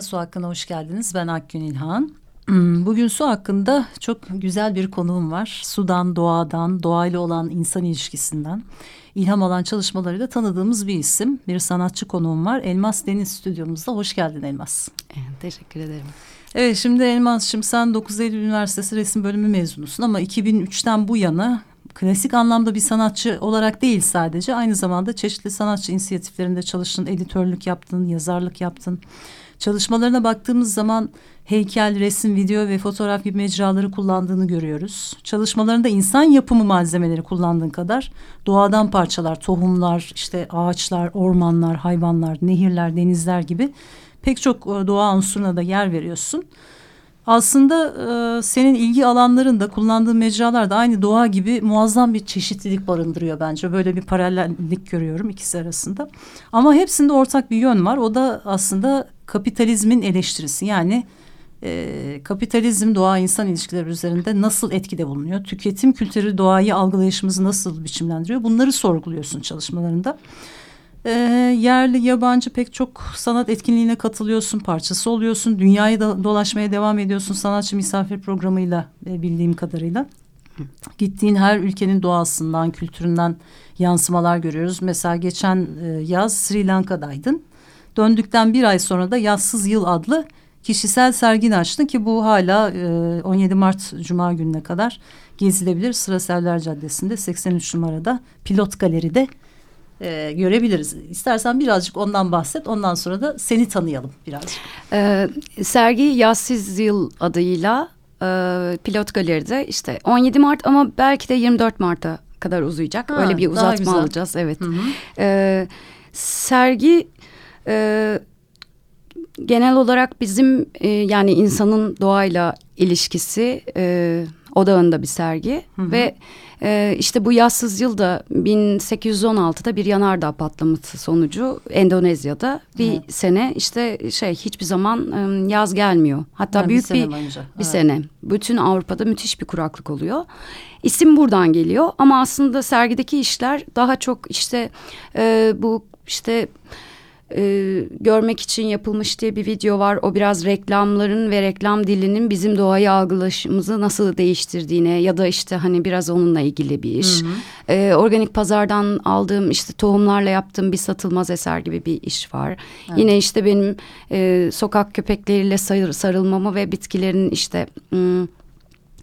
Merhaba, Su Hakkı'na hoş geldiniz. Ben Akgün İlhan. Hmm, bugün su hakkında çok güzel bir konuğum var. Sudan, doğadan, doğayla olan insan ilişkisinden ilham alan çalışmalarıyla tanıdığımız bir isim. Bir sanatçı konuğum var. Elmas Deniz stüdyomuzda. Hoş geldin Elmas. Teşekkür ederim. Evet şimdi Elmas, şimdi sen 9 Eylül Üniversitesi resim bölümü mezunusun ama 2003'ten bu yana klasik anlamda bir sanatçı olarak değil sadece aynı zamanda çeşitli sanatçı inisiyatiflerinde çalıştın, editörlük yaptın, yazarlık yaptın. Çalışmalarına baktığımız zaman heykel, resim, video ve fotoğraf gibi mecraları kullandığını görüyoruz. Çalışmalarında insan yapımı malzemeleri kullandığın kadar doğadan parçalar, tohumlar, işte ağaçlar, ormanlar, hayvanlar, nehirler, denizler gibi pek çok e, doğa unsuruna da yer veriyorsun. Aslında e, senin ilgi alanlarında kullandığın mecralar da aynı doğa gibi muazzam bir çeşitlilik barındırıyor bence. Böyle bir paralellik görüyorum ikisi arasında. Ama hepsinde ortak bir yön var. O da aslında kapitalizmin eleştirisi. Yani e, kapitalizm doğa insan ilişkileri üzerinde nasıl etkide bulunuyor? Tüketim kültürü doğayı algılayışımızı nasıl biçimlendiriyor? Bunları sorguluyorsun çalışmalarında. E, yerli yabancı pek çok sanat etkinliğine katılıyorsun, parçası oluyorsun. Dünyayı da dolaşmaya devam ediyorsun sanatçı misafir programıyla e, bildiğim kadarıyla. Gittiğin her ülkenin doğasından, kültüründen yansımalar görüyoruz. Mesela geçen e, yaz Sri Lanka'daydın. Döndükten bir ay sonra da Yazsız Yıl adlı kişisel sergin açtın ki bu hala e, 17 Mart Cuma gününe kadar gezilebilir. Sıra Caddesi'nde 83 numarada Pilot Galeri'de e, görebiliriz. İstersen birazcık ondan bahset. Ondan sonra da seni tanıyalım birazcık. Ee, sergi Yazsız Yıl adıyla e, Pilot Galeri'de işte 17 Mart ama belki de 24 Mart'a kadar uzayacak. Ha, Öyle bir uzatma alacağız. Evet. Hı hı. Ee, sergi e, genel olarak bizim e, yani insanın doğayla ilişkisi e, odağında bir sergi hı hı. ve e, işte bu yazsız yılda 1816'da bir yanardağ patlaması sonucu Endonezya'da bir evet. sene işte şey hiçbir zaman e, yaz gelmiyor. Hatta yani büyük bir bir, bir evet. sene. Bütün Avrupa'da müthiş bir kuraklık oluyor. İsim buradan geliyor ama aslında sergideki işler daha çok işte e, bu işte e, görmek için yapılmış diye bir video var. O biraz reklamların ve reklam dilinin bizim doğayı algılaşımızı nasıl değiştirdiğine ya da işte hani biraz onunla ilgili bir iş. Hı hı. E, organik pazardan aldığım işte tohumlarla yaptığım bir satılmaz eser gibi bir iş var. Evet. Yine işte benim e, sokak köpekleriyle sarı, sarılmamı ve bitkilerin işte...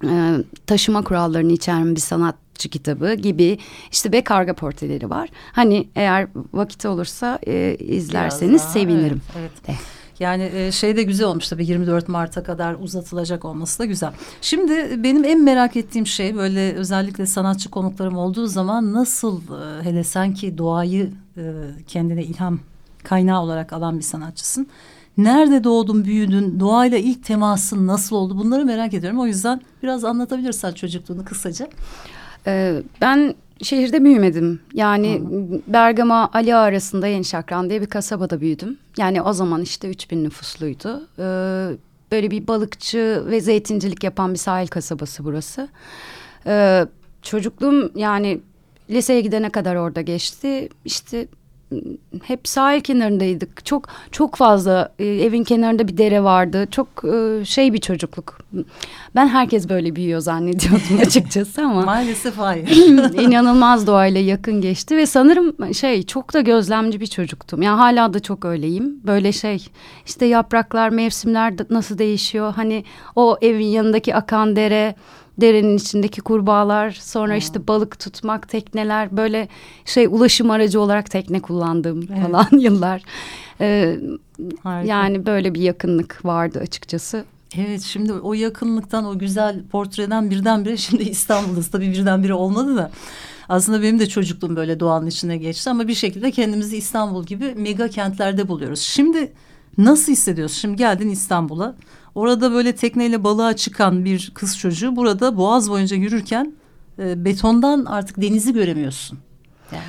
E, taşıma kurallarını içeren bir sanat sanatçı kitabı gibi işte ve karga portreleri var. Hani eğer vakit olursa e, izlerseniz daha, sevinirim. Evet. evet. Yani e, şey de güzel olmuş tabii 24 Mart'a kadar uzatılacak olması da güzel. Şimdi benim en merak ettiğim şey böyle özellikle sanatçı konuklarım olduğu zaman nasıl e, hele sen ki doğayı e, kendine ilham kaynağı olarak alan bir sanatçısın. Nerede doğdun, büyüdün, doğayla ilk temasın nasıl oldu bunları merak ediyorum. O yüzden biraz anlatabilirsen çocukluğunu kısaca. Ee, ben şehirde büyümedim. Yani Hı. Bergama Ali arasında Yeni Şakran diye bir kasabada büyüdüm. Yani o zaman işte 3000 nüfusluydu. Ee, böyle bir balıkçı ve zeytincilik yapan bir sahil kasabası burası. Ee, çocukluğum yani liseye gidene kadar orada geçti. İşte hep sahil kenarındaydık. Çok çok fazla e, evin kenarında bir dere vardı. Çok e, şey bir çocukluk. Ben herkes böyle büyüyor zannediyordum açıkçası ama. Maalesef hayır. inanılmaz doğayla yakın geçti ve sanırım şey çok da gözlemci bir çocuktum. Yani hala da çok öyleyim. Böyle şey işte yapraklar, mevsimler nasıl değişiyor. Hani o evin yanındaki akan dere derenin içindeki kurbağalar sonra hmm. işte balık tutmak tekneler böyle şey ulaşım aracı olarak tekne kullandığım evet. falan yıllar ee, yani böyle bir yakınlık vardı açıkçası. Evet şimdi o yakınlıktan o güzel portreden birdenbire şimdi İstanbul'dayız tabii birdenbire olmadı da Aslında benim de çocukluğum böyle doğanın içine geçti ama bir şekilde kendimizi İstanbul gibi mega kentlerde buluyoruz. Şimdi nasıl hissediyorsun? Şimdi geldin İstanbul'a. Orada böyle tekneyle balığa çıkan bir kız çocuğu burada boğaz boyunca yürürken e, betondan artık denizi göremiyorsun. Yani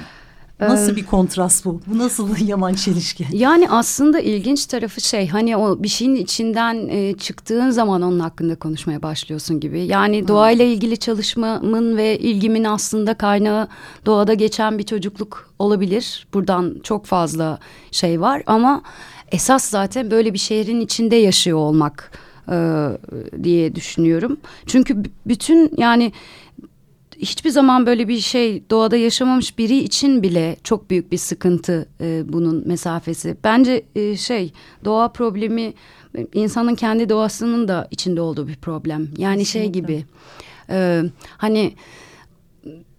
Nasıl bir kontrast bu? Bu nasıl yaman çelişki? Yani aslında ilginç tarafı şey hani o bir şeyin içinden e, çıktığın zaman onun hakkında konuşmaya başlıyorsun gibi. Yani hmm. doğayla ilgili çalışmamın ve ilgimin aslında kaynağı doğada geçen bir çocukluk olabilir. Buradan çok fazla şey var ama esas zaten böyle bir şehrin içinde yaşıyor olmak e, diye düşünüyorum. Çünkü bütün yani hiçbir zaman böyle bir şey doğada yaşamamış biri için bile çok büyük bir sıkıntı e, bunun mesafesi. Bence e, şey doğa problemi insanın kendi doğasının da içinde olduğu bir problem. Yani şey Kesinlikle. şey gibi e, hani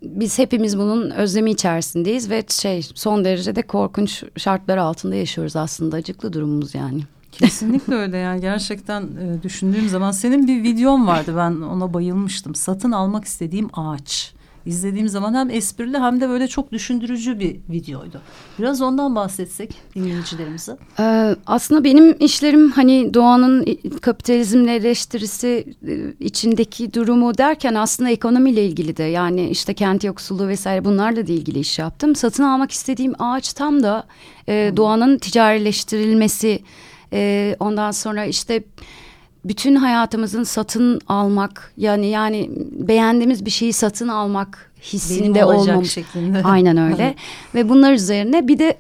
biz hepimiz bunun özlemi içerisindeyiz ve şey son derece de korkunç şartlar altında yaşıyoruz aslında acıklı durumumuz yani. Kesinlikle öyle yani gerçekten e, düşündüğüm zaman senin bir videon vardı ben ona bayılmıştım. Satın almak istediğim ağaç. İzlediğim zaman hem esprili hem de böyle çok düşündürücü bir videoydu. Biraz ondan bahsetsek dinleyicilerimize. Ee, aslında benim işlerim hani doğanın kapitalizmle eleştirisi e, içindeki durumu derken aslında ekonomiyle ilgili de yani işte kent yoksulluğu vesaire bunlarla da ilgili iş yaptım. Satın almak istediğim ağaç tam da e, doğanın ticarileştirilmesi e, ondan sonra işte bütün hayatımızın satın almak yani yani beğendiğimiz bir şeyi satın almak hissinde olmam. şeklinde. Aynen öyle. Ve bunlar üzerine bir de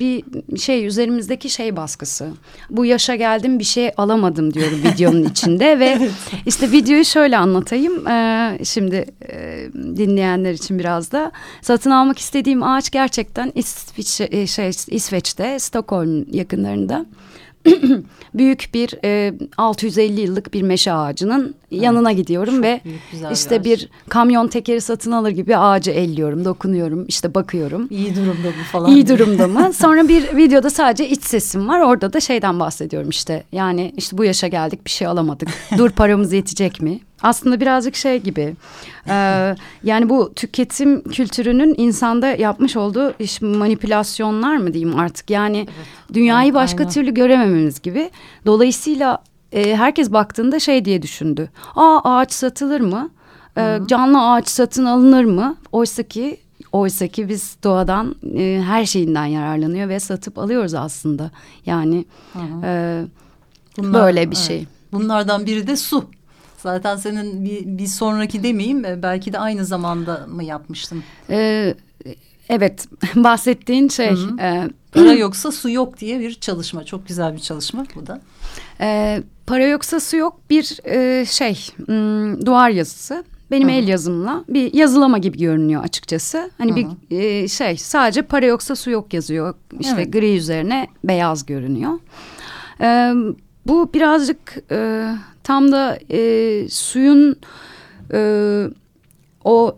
bir şey üzerimizdeki şey baskısı. Bu yaşa geldim bir şey alamadım diyorum videonun içinde ve evet. işte videoyu şöyle anlatayım. Ee, şimdi e, dinleyenler için biraz da satın almak istediğim ağaç gerçekten İsviç, e, şey İsveç'te Stockholm yakınlarında. büyük bir e, 650 yıllık bir meşe ağacının evet. yanına gidiyorum Çok ve büyük, işte bir, bir kamyon tekeri satın alır gibi ağacı elliyorum, dokunuyorum, işte bakıyorum. İyi durumda mı falan. İyi durumda mı? Sonra bir videoda sadece iç sesim var. Orada da şeyden bahsediyorum işte. Yani işte bu yaşa geldik bir şey alamadık. Dur paramız yetecek mi? Aslında birazcık şey gibi e, yani bu tüketim kültürünün insanda yapmış olduğu iş manipülasyonlar mı diyeyim artık yani evet. dünyayı başka Aynen. türlü göremememiz gibi dolayısıyla e, herkes baktığında şey diye düşündü aa ağaç satılır mı e, canlı ağaç satın alınır mı oysa ki Oysa ki biz doğadan e, her şeyinden yararlanıyor ve satıp alıyoruz aslında. Yani e, Bunlar, böyle bir evet. şey. Bunlardan biri de su. Zaten senin bir, bir sonraki demeyeyim belki de aynı zamanda mı yapmıştın? Ee, evet bahsettiğin şey. Hı -hı. E, para yoksa su yok diye bir çalışma. Çok güzel bir çalışma bu da. E, para yoksa su yok bir e, şey m, duvar yazısı. Benim Hı -hı. el yazımla bir yazılama gibi görünüyor açıkçası. Hani Hı -hı. bir e, şey sadece para yoksa su yok yazıyor. İşte evet. gri üzerine beyaz görünüyor. E, bu birazcık e, tam da e, suyun e, o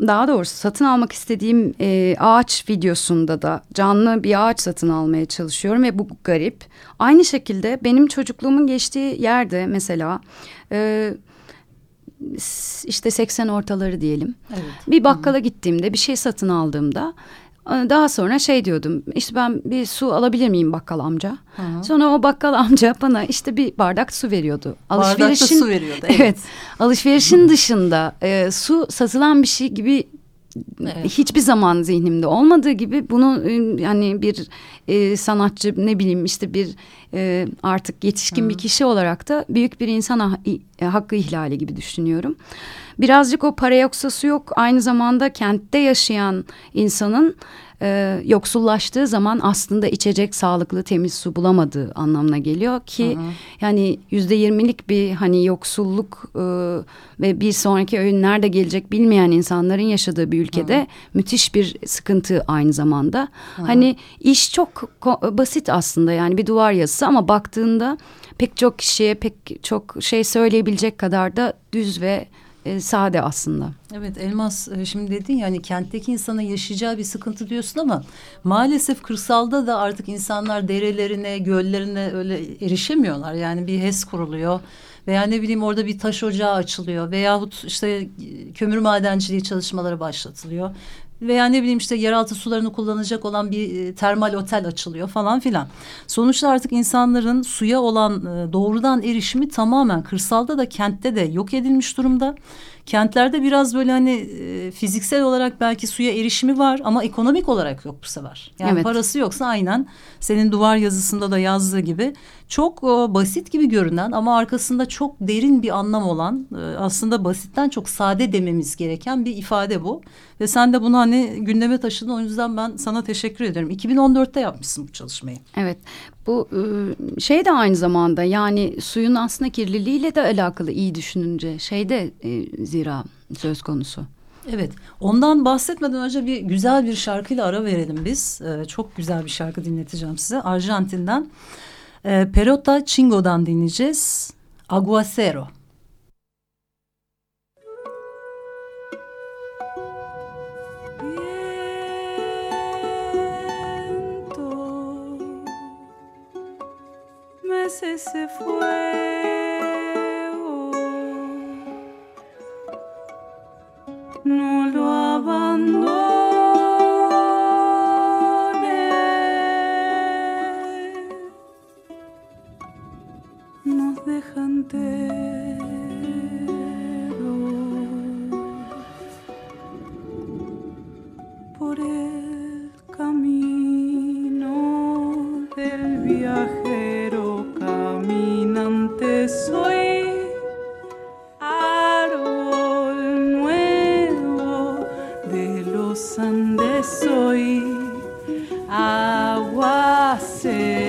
daha doğrusu satın almak istediğim e, ağaç videosunda da canlı bir ağaç satın almaya çalışıyorum ve bu garip. Aynı şekilde benim çocukluğumun geçtiği yerde mesela e, işte 80 ortaları diyelim. Evet. Bir bakkala Hı gittiğimde bir şey satın aldığımda daha sonra şey diyordum işte ben bir su alabilir miyim bakkal amca? Hı -hı. Sonra o bakkal amca bana işte bir bardak su veriyordu. Alışverişin, su veriyordu. Evet. evet alışverişin dışında e, su satılan bir şey gibi Evet. hiçbir zaman zihnimde olmadığı gibi bunu yani bir e, sanatçı ne bileyim işte bir e, artık yetişkin Hı. bir kişi olarak da büyük bir insan ha, e, hakkı ihlali gibi düşünüyorum. Birazcık o para yoksa su yok aynı zamanda kentte yaşayan insanın e, yoksullaştığı zaman aslında içecek sağlıklı temiz su bulamadığı anlamına geliyor ki hı hı. yani yüzde yirmilik bir hani yoksulluk e, ve bir sonraki öğün nerede gelecek bilmeyen insanların yaşadığı bir ülkede hı hı. müthiş bir sıkıntı aynı zamanda. Hı hı. Hani iş çok basit aslında yani bir duvar yazısı ama baktığında pek çok kişiye pek çok şey söyleyebilecek kadar da düz ve e, sade aslında. Evet Elmas e, şimdi dedin ya hani kentteki insana yaşayacağı bir sıkıntı diyorsun ama maalesef kırsalda da artık insanlar derelerine, göllerine öyle erişemiyorlar. Yani bir HES kuruluyor. Veya ne bileyim orada bir taş ocağı açılıyor. Veyahut işte kömür madenciliği çalışmaları başlatılıyor veya ne bileyim işte yeraltı sularını kullanacak olan bir e, termal otel açılıyor falan filan. Sonuçta artık insanların suya olan e, doğrudan erişimi tamamen kırsalda da kentte de yok edilmiş durumda. Kentlerde biraz böyle hani e, fiziksel olarak belki suya erişimi var ama ekonomik olarak yok bu sefer. Yani evet. parası yoksa aynen senin duvar yazısında da yazdığı gibi çok basit gibi görünen ama arkasında çok derin bir anlam olan aslında basitten çok sade dememiz gereken bir ifade bu. Ve sen de bunu hani gündeme taşıdın o yüzden ben sana teşekkür ederim. 2014'te yapmışsın bu çalışmayı. Evet bu e, şey de aynı zamanda yani suyun aslında kirliliğiyle de alakalı iyi düşününce şeyde e, zira söz konusu. Evet ondan bahsetmeden önce bir güzel bir şarkıyla ara verelim biz. Ee, çok güzel bir şarkı dinleteceğim size Arjantin'den. Ee, Perota Chingo'dan dinleyeceğiz. Aguacero. Se fue. Aguacero.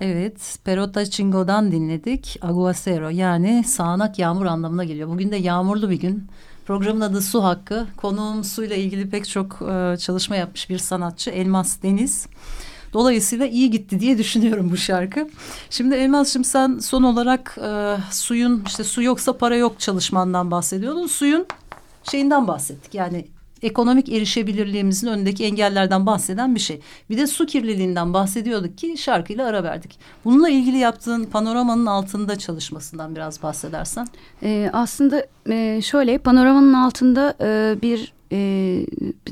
Evet, Perota Chingo'dan dinledik. Aguacero yani sağanak yağmur anlamına geliyor. Bugün de yağmurlu bir gün. Programın adı Su Hakkı. Konuğum suyla ilgili pek çok e, çalışma yapmış bir sanatçı Elmas Deniz. Dolayısıyla iyi gitti diye düşünüyorum bu şarkı. Şimdi Elmas'cığım sen son olarak e, suyun işte su yoksa para yok çalışmandan bahsediyordun. Suyun şeyinden bahsettik. Yani ekonomik erişebilirliğimizin önündeki engellerden bahseden bir şey. Bir de su kirliliğinden bahsediyorduk ki şarkıyla ara verdik. Bununla ilgili yaptığın panoramanın altında çalışmasından biraz bahsedersen. Ee, aslında e, şöyle panoramanın altında e, bir e,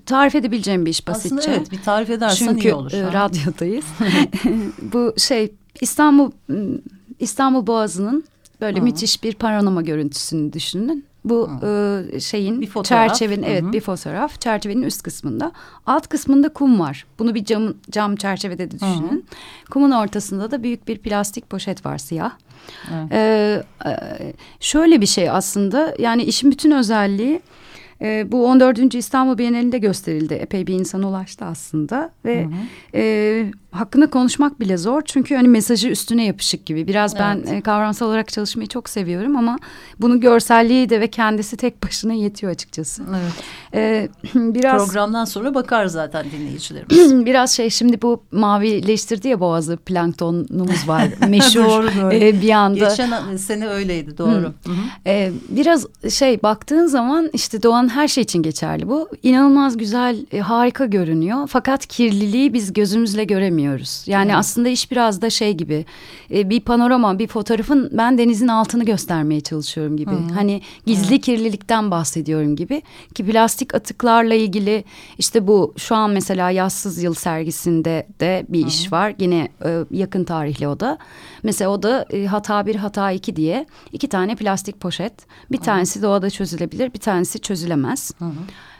tarif edebileceğim bir iş basitçe. Aslında evet bir tarif edersen Çünkü, iyi olur. Çünkü e, radyodayız. Bu şey İstanbul İstanbul Boğazı'nın böyle Hı. müthiş bir panorama görüntüsünü düşünün. Bu e, şeyin bir çerçevenin evet Hı -hı. bir fotoğraf çerçevenin üst kısmında. Alt kısmında kum var. Bunu bir cam cam çerçevede de düşünün. Hı -hı. Kumun ortasında da büyük bir plastik poşet var siyah. Evet. Ee, şöyle bir şey aslında yani işin bütün özelliği e, bu 14. İstanbul Bienalinde gösterildi. Epey bir insan ulaştı aslında ve hı hı. E, hakkında konuşmak bile zor. Çünkü hani mesajı üstüne yapışık gibi. Biraz evet. ben kavramsal olarak çalışmayı çok seviyorum ama bunun görselliği de ve kendisi tek başına yetiyor açıkçası. Evet. E, biraz programdan sonra bakar zaten dinleyicilerimiz. biraz şey şimdi bu mavileştirdi ya boğazı planktonumuz var. Meşhur doğru, doğru. E, bir anda. Geçen sene öyleydi doğru. Hı. Hı E, biraz şey baktığın zaman işte doğan her şey için geçerli bu. İnanılmaz güzel, e, harika görünüyor. Fakat kirliliği biz gözümüzle göremiyoruz. Yani evet. aslında iş biraz da şey gibi. E, bir panorama, bir fotoğrafın ben denizin altını göstermeye çalışıyorum gibi. Hı -hı. Hani gizli evet. kirlilikten bahsediyorum gibi. Ki plastik atıklarla ilgili işte bu şu an mesela Yazsız Yıl sergisinde de bir Hı -hı. iş var. Yine e, yakın tarihli o da. Mesela o da e, hata bir hata iki diye iki tane plastik poşet. Bir Hı -hı. tanesi doğada çözülebilir, bir tanesi çözülemez edilemez. Hı hı.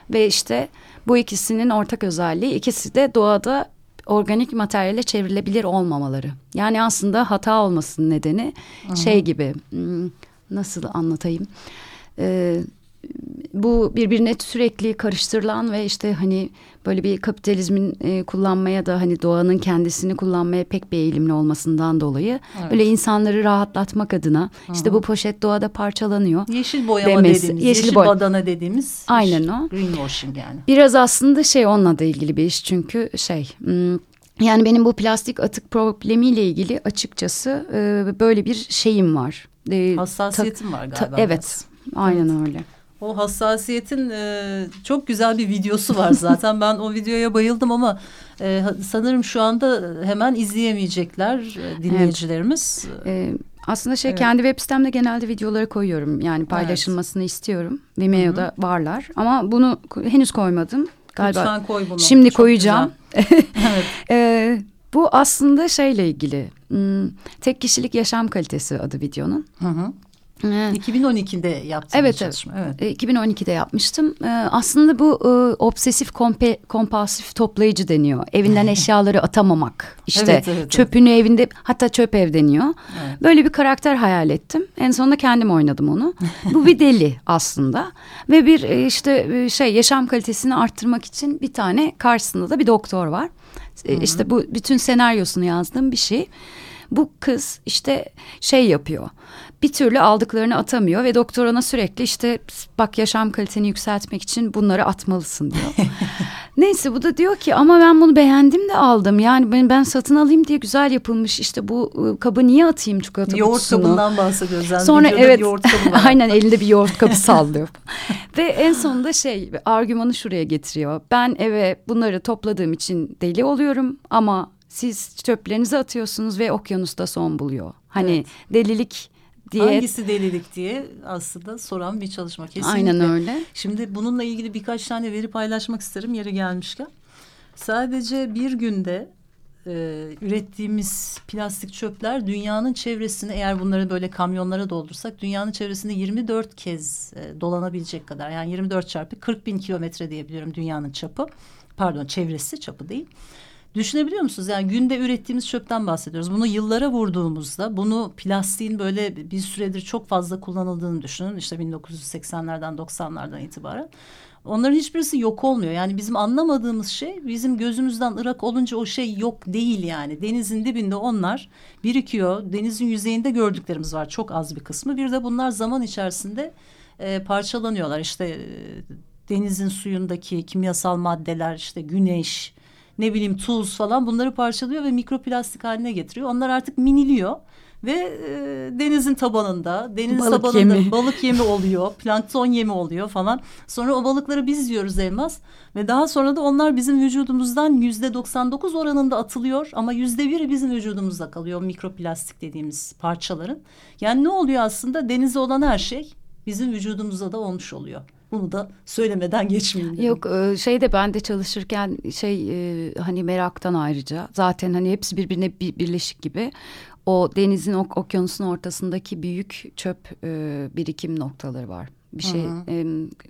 Ve işte bu ikisinin ortak özelliği ikisi de doğada organik materyale çevrilebilir olmamaları. Yani aslında hata olmasının nedeni hı. şey gibi hmm, nasıl anlatayım? Ee, bu birbirine sürekli karıştırılan ve işte hani böyle bir kapitalizmin e, kullanmaya da hani doğanın kendisini kullanmaya pek bir eğilimli olmasından dolayı evet. böyle insanları rahatlatmak adına -hı. işte bu poşet doğada parçalanıyor. Yeşil boyama demesi. dediğimiz, yeşil, yeşil boy badana dediğimiz. Aynen o. Greenwashing yani. Biraz aslında şey onunla da ilgili bir iş çünkü şey... Hmm, yani benim bu plastik atık problemiyle ilgili açıkçası e, böyle bir şeyim var. E, Hassasiyetim var galiba. Ta, evet, aynen evet. öyle. O hassasiyetin e, çok güzel bir videosu var zaten. ben o videoya bayıldım ama e, sanırım şu anda hemen izleyemeyecekler e, dinleyicilerimiz. Evet. E, aslında şey evet. kendi web sitemde genelde videoları koyuyorum. Yani paylaşılmasını evet. istiyorum. Vimeo'da Hı -hı. varlar ama bunu henüz koymadım. Galiba Lütfen koy bunu. Şimdi çok koyacağım. evet. e, bu aslında şeyle ilgili. Hmm, tek kişilik yaşam kalitesi adı videonun. Hı hı. 2012'de yaptığım evet, çalışma. Evet. evet. 2012'de yapmıştım. Ee, aslında bu e, obsesif kompe, kompulsif toplayıcı deniyor. Evinden eşyaları atamamak. İşte evet, evet, çöpünü evet. evinde hatta çöp ev deniyor. Evet. Böyle bir karakter hayal ettim. En sonunda kendim oynadım onu. bu bir deli aslında. Ve bir e, işte e, şey yaşam kalitesini arttırmak için bir tane karşısında da bir doktor var. Hı -hı. İşte bu bütün senaryosunu yazdığım bir şey. Bu kız işte şey yapıyor bir türlü aldıklarını atamıyor ve doktor ona sürekli işte bak yaşam kaliteni yükseltmek için bunları atmalısın diyor. Neyse bu da diyor ki ama ben bunu beğendim de aldım. Yani ben, ben satın alayım diye güzel yapılmış işte bu kabı niye atayım çikolata yoğurt kutusunu. Yoğurt kabından bahsediyoruz. Yani Sonra evet aynen elinde bir yoğurt kabı sallıyor. ve en sonunda şey argümanı şuraya getiriyor. Ben eve bunları topladığım için deli oluyorum ama siz çöplerinizi atıyorsunuz ve okyanusta son buluyor. Hani evet. delilik diye. Hangisi delilik diye aslında soran bir çalışma kesinlikle. Aynen öyle. Şimdi bununla ilgili birkaç tane veri paylaşmak isterim yeri gelmişken. Sadece bir günde e, ürettiğimiz plastik çöpler dünyanın çevresini eğer bunları böyle kamyonlara doldursak dünyanın çevresinde 24 kez e, dolanabilecek kadar yani 24 çarpı 40 bin kilometre diyebiliyorum dünyanın çapı pardon çevresi çapı değil. Düşünebiliyor musunuz? Yani günde ürettiğimiz çöpten bahsediyoruz. Bunu yıllara vurduğumuzda bunu plastiğin böyle bir süredir çok fazla kullanıldığını düşünün. İşte 1980'lerden 90'lardan itibaren. Onların hiçbirisi yok olmuyor. Yani bizim anlamadığımız şey bizim gözümüzden ırak olunca o şey yok değil yani. Denizin dibinde onlar birikiyor. Denizin yüzeyinde gördüklerimiz var çok az bir kısmı. Bir de bunlar zaman içerisinde e, parçalanıyorlar. İşte e, denizin suyundaki kimyasal maddeler işte güneş ne bileyim tuz falan bunları parçalıyor ve mikroplastik haline getiriyor. Onlar artık miniliyor Ve e, denizin tabanında, deniz balık tabanında yemi. balık yemi oluyor, plankton yemi oluyor falan. Sonra o balıkları biz yiyoruz elmas. Ve daha sonra da onlar bizim vücudumuzdan yüzde 99 oranında atılıyor. Ama yüzde biri bizim vücudumuzda kalıyor mikroplastik dediğimiz parçaların. Yani ne oluyor aslında denize olan her şey bizim vücudumuzda da olmuş oluyor. Bunu da söylemeden geçmeyeyim. Yok e, şey de ben de çalışırken şey e, hani meraktan ayrıca zaten hani hepsi birbirine birleşik gibi o denizin ok okyanusun ortasındaki büyük çöp e, birikim noktaları var. Bir şey e,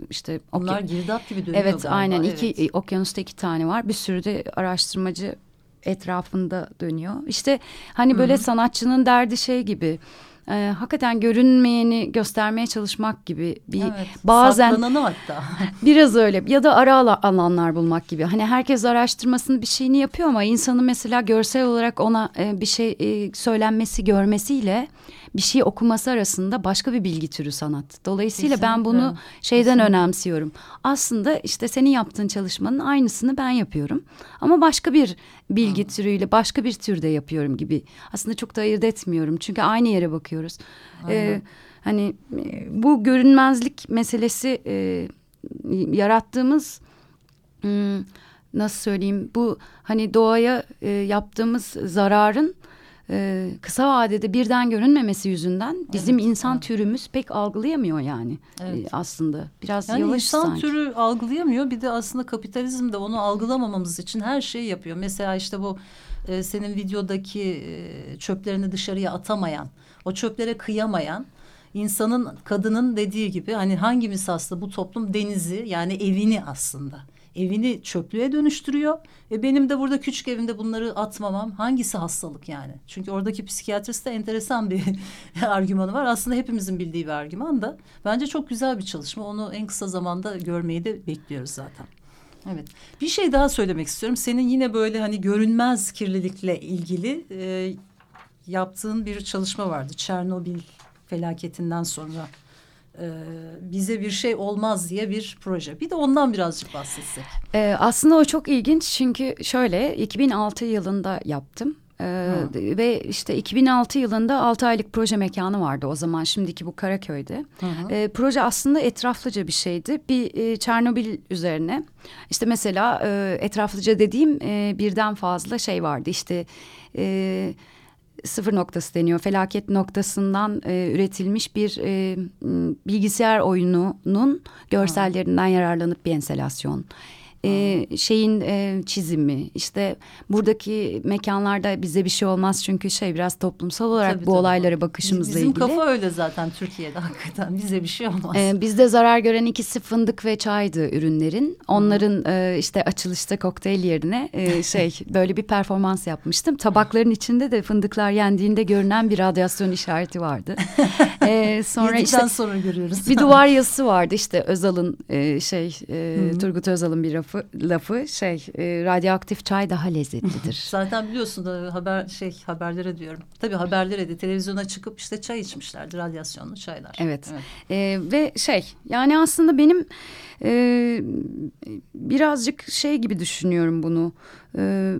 işte onlar girdap gibi dönüyor Evet galiba. aynen evet. iki okyanusta iki tane var. Bir sürü de araştırmacı etrafında dönüyor. İşte hani böyle Hı -hı. sanatçının derdi şey gibi e, hakikaten görünmeyeni göstermeye çalışmak gibi bir evet, bazen saklananı hatta. Biraz öyle. Ya da ara alanlar bulmak gibi. Hani herkes araştırmasını bir şeyini yapıyor ama insanın mesela görsel olarak ona e, bir şey e, söylenmesi görmesiyle bir şey okuması arasında başka bir bilgi türü sanat. Dolayısıyla Kesinlikle. ben bunu şeyden Kesinlikle. önemsiyorum. Aslında işte senin yaptığın çalışmanın aynısını ben yapıyorum. Ama başka bir bilgi hmm. türüyle başka bir türde yapıyorum gibi. Aslında çok da ayırt etmiyorum. Çünkü aynı yere bakıyoruz. Ee, hani e, bu görünmezlik meselesi e, yarattığımız... Hmm, nasıl söyleyeyim bu hani doğaya e, yaptığımız zararın e, kısa vadede birden görünmemesi yüzünden bizim evet, insan evet. türümüz pek algılayamıyor yani evet. e, aslında. Biraz yani yavaş insan sanki. türü algılayamıyor bir de aslında kapitalizm de onu algılamamamız için her şeyi yapıyor. Mesela işte bu e, senin videodaki e, çöplerini dışarıya atamayan, o çöplere kıyamayan insanın kadının dediği gibi hani hangimiz aslında bu toplum denizi yani evini aslında evini çöplüğe dönüştürüyor. E benim de burada küçük evimde bunları atmamam hangisi hastalık yani? Çünkü oradaki psikiyatrist de enteresan bir argümanı var. Aslında hepimizin bildiği bir argüman da. Bence çok güzel bir çalışma. Onu en kısa zamanda görmeyi de bekliyoruz zaten. Evet. Bir şey daha söylemek istiyorum. Senin yine böyle hani görünmez kirlilikle ilgili e, yaptığın bir çalışma vardı. Çernobil felaketinden sonra e, bize bir şey olmaz diye bir proje. Bir de ondan birazcık bahsetsek. Ee, aslında o çok ilginç çünkü şöyle 2006 yılında yaptım. Ee, ve işte 2006 yılında 6 aylık proje mekanı vardı o zaman şimdiki bu Karaköy'de. Ee, proje aslında etraflıca bir şeydi. Bir e, Çernobil üzerine işte mesela e, etraflıca dediğim e, birden fazla şey vardı işte... E, sıfır noktası deniyor. Felaket noktasından e, üretilmiş bir e, bilgisayar oyununun görsellerinden yararlanıp bir enselasyon e, şeyin e, çizimi işte buradaki mekanlarda bize bir şey olmaz çünkü şey biraz toplumsal olarak tabii, bu tabii. olaylara bakışımızla Bizim ilgili. Bizim kafa öyle zaten Türkiye'de hakikaten bize bir şey olmaz. E, bizde zarar gören ikisi fındık ve çaydı ürünlerin. Onların e, işte açılışta kokteyl yerine e, şey böyle bir performans yapmıştım. Tabakların içinde de fındıklar yendiğinde görünen bir radyasyon işareti vardı. e, sonra işte sonra görüyoruz. Bir duvar yazısı vardı işte Özal'ın e, şey e, Turgut Özal'ın bir rafı lafı, lafı şey e, radyoaktif çay daha lezzetlidir. Zaten biliyorsun da haber şey haberlere diyorum. Tabii haberlere de televizyona çıkıp işte çay içmişlerdi radyasyonlu çaylar. Evet, evet. E, ve şey yani aslında benim e, birazcık şey gibi düşünüyorum bunu. E,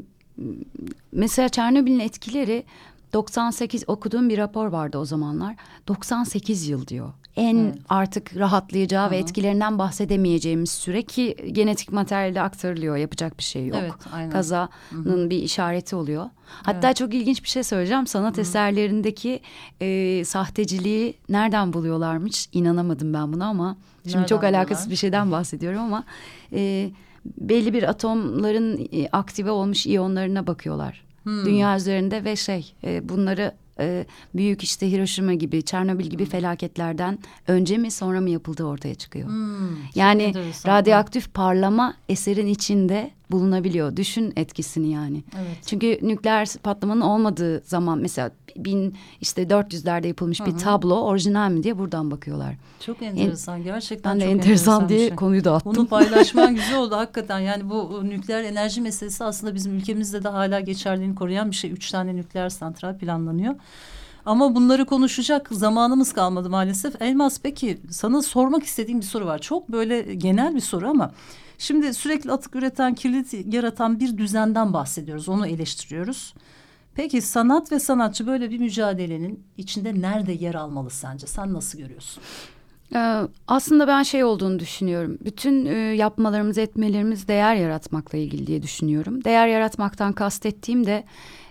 mesela Çernobil'in etkileri 98 okuduğum bir rapor vardı o zamanlar. 98 yıl diyor en evet. artık rahatlayacağı -hı. ve etkilerinden bahsedemeyeceğimiz süre ki genetik materyalde aktarılıyor yapacak bir şey yok. Evet, aynen. Kazanın Hı -hı. bir işareti oluyor. Hatta evet. çok ilginç bir şey söyleyeceğim. Sanat Hı -hı. eserlerindeki e, sahteciliği nereden buluyorlarmış? İnanamadım ben buna ama şimdi nereden çok alakasız bir şeyden bahsediyorum ama e, belli bir atomların e, aktive olmuş iyonlarına bakıyorlar. Hmm. Dünya üzerinde ve şey e, bunları e, büyük işte Hiroşima gibi, Çernobil gibi hmm. felaketlerden önce mi sonra mı yapıldığı ortaya çıkıyor. Hmm, yani radyoaktif parlama eserin içinde bulunabiliyor. Düşün etkisini yani. Evet. Çünkü nükleer patlamanın olmadığı zaman mesela bin işte 400'lerde yapılmış Hı-hı. bir tablo orijinal mi diye buradan bakıyorlar. Çok enteresan. En, Gerçekten ben de çok enteresan, enteresan diye şey. konuyu dağıttım. Bunu paylaşman güzel oldu hakikaten. Yani bu nükleer enerji meselesi aslında bizim ülkemizde de hala geçerliğini koruyan bir şey. Üç tane nükleer santral planlanıyor. Ama bunları konuşacak zamanımız kalmadı maalesef. Elmas peki sana sormak istediğim bir soru var. Çok böyle genel bir soru ama Şimdi sürekli atık üreten, kirlilik yaratan bir düzenden bahsediyoruz. Onu eleştiriyoruz. Peki sanat ve sanatçı böyle bir mücadelenin içinde nerede yer almalı sence? Sen nasıl görüyorsun? Ee, aslında ben şey olduğunu düşünüyorum. Bütün e, yapmalarımız, etmelerimiz değer yaratmakla ilgili diye düşünüyorum. Değer yaratmaktan kastettiğim de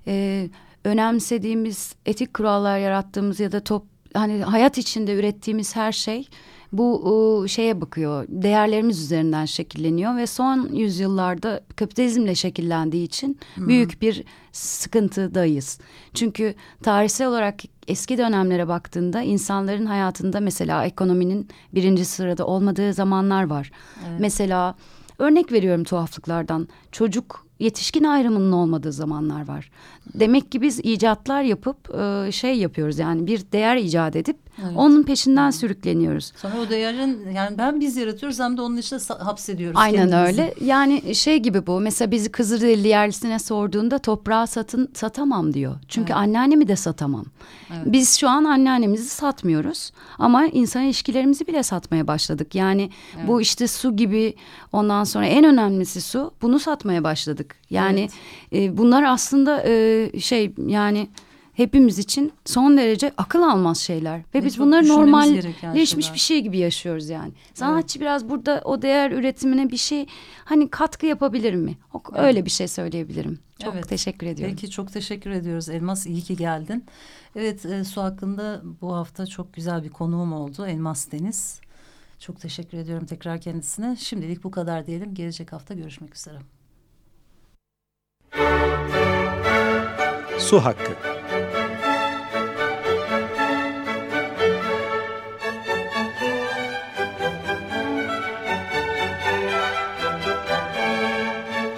e, önemsediğimiz etik kurallar yarattığımız ya da top hani hayat içinde ürettiğimiz her şey bu şeye bakıyor. Değerlerimiz üzerinden şekilleniyor ve son yüzyıllarda kapitalizmle şekillendiği için büyük bir sıkıntıdayız. Çünkü tarihsel olarak eski dönemlere baktığında insanların hayatında mesela ekonominin birinci sırada olmadığı zamanlar var. Evet. Mesela örnek veriyorum tuhaflıklardan. Çocuk yetişkin ayrımının olmadığı zamanlar var. Demek ki biz icatlar yapıp e, şey yapıyoruz yani bir değer icat edip evet. onun peşinden evet. sürükleniyoruz. Sonra o değerin yani ben biz yaratıyoruz hem de onun içinde hapsediyoruz. Aynen kendimizi. öyle. Yani şey gibi bu mesela bizi Kızılderili yerlisine sorduğunda toprağı satın satamam diyor. Çünkü evet. anneannemi de satamam. Evet. Biz şu an anneannemizi satmıyoruz ama insan ilişkilerimizi bile satmaya başladık. Yani evet. bu işte su gibi ondan sonra en önemlisi su bunu satmaya başladık. Yani evet. e, bunlar aslında e, şey yani hepimiz için son derece akıl almaz şeyler. Ve, Ve biz bunları normalleşmiş bir şey gibi yaşıyoruz yani. Sanatçı evet. biraz burada o değer üretimine bir şey hani katkı yapabilir mi? O, evet. Öyle bir şey söyleyebilirim. Çok evet. teşekkür ediyorum. Peki çok teşekkür ediyoruz Elmas. iyi ki geldin. Evet e, su hakkında bu hafta çok güzel bir konuğum oldu Elmas Deniz. Çok teşekkür ediyorum tekrar kendisine. Şimdilik bu kadar diyelim. Gelecek hafta görüşmek üzere. Su Hakkı